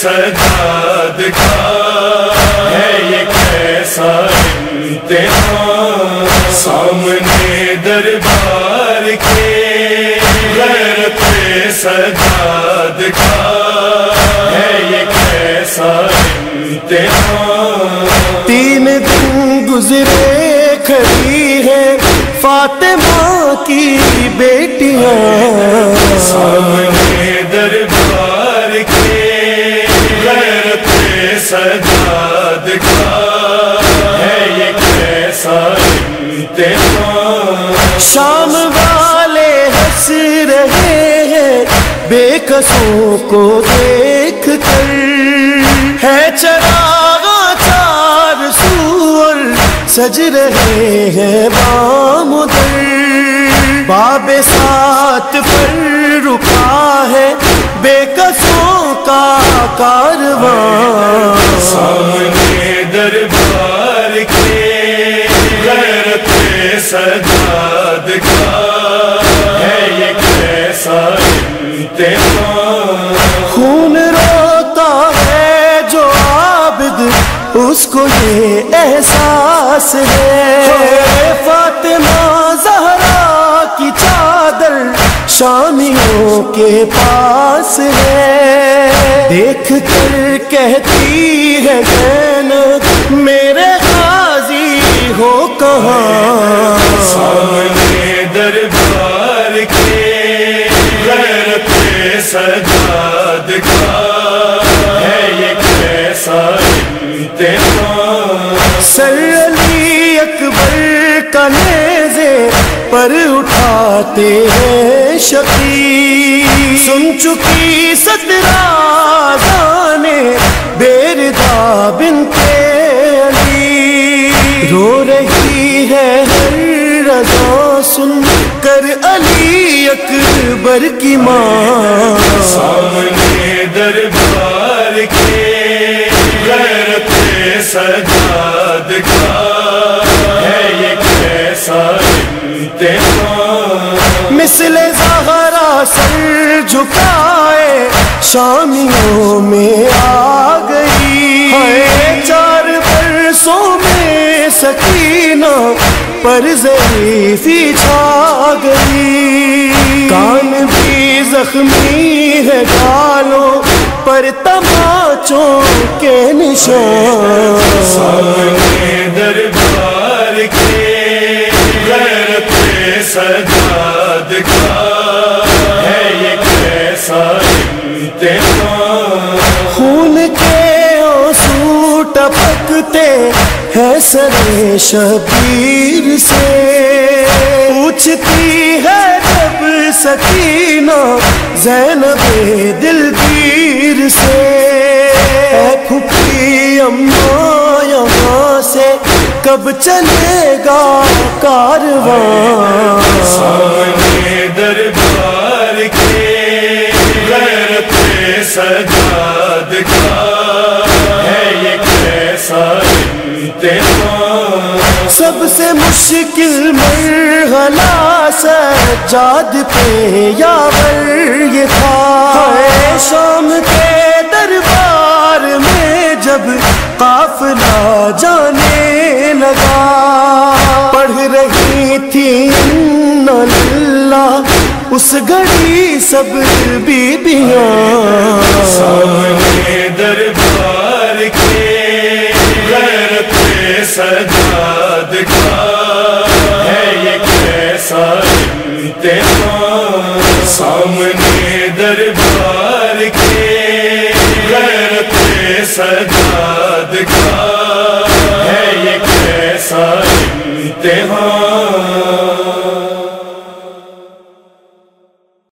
سجاد کا ہے یہ کیسا امتحان؟ سامنے دربار کے غیرت سجاد کا ہے یہ کیسا امتحان؟ تین دن گزرے کھڑی ہے فاطمہ کی بیٹیاں۔ شام والے ہنس رہے ہیں، بے قصوں کو دیکھ کر۔ ہے چراغ چار سور، سج رہے ہیں بام در۔ باب سات پر رکا ہے بے قصوں کا کارواں سجاد کا ہے یہ کیسا امتحان؟ خون روتا ہے جو عابد، اس کو یہ احساس ہے۔ فاطمہ زہرا کی چادر شامیوں کے پاس ہے۔ دیکھ کر کہتی ہے زینب میرے غازی ہو کہاں؟ سامنے دربار کے غیرت سجاد کا ہے یہ کیسا امتحان؟ سر علی اکبر کا نیزے پر اٹھاتے ہیں شقی سن چکی سترہ جانے بیردا بنتے رضا سن کر علی اکبر کی ماں۔ سامنے دربار کے غیرت سجاد کا ہے یہ کیسا امتحان مثل زہرا سر جھکائے شامیوں میں آ میں پر ضعیفی چھا گئی کان بھی زخمی ہے گالوں پر تماچوں کے نشان۔ سامنے دربار کے غیرت سجاد کا ہے یہ کیسا امتحان۔ ٹپکتے ہیں سر شبیر سے۔ پوچھتی ہے جب سکینہ زینب دلگیر سے۔ پھپھی اماں یہاں سے کب چلے گا کارواں سامنے دربار کے غیرت سجاد مشکل مرحلہ سجاد پہ یاور یہ تھا۔ شام کے دربار میں جب قافلہ جانے لگا۔ پڑھ رہی تھی اللہ اس گھڑی سب بیبیاں۔ ہم نے دربار کے غیرت سجاد کا ہے یہ کیسا امتحان؟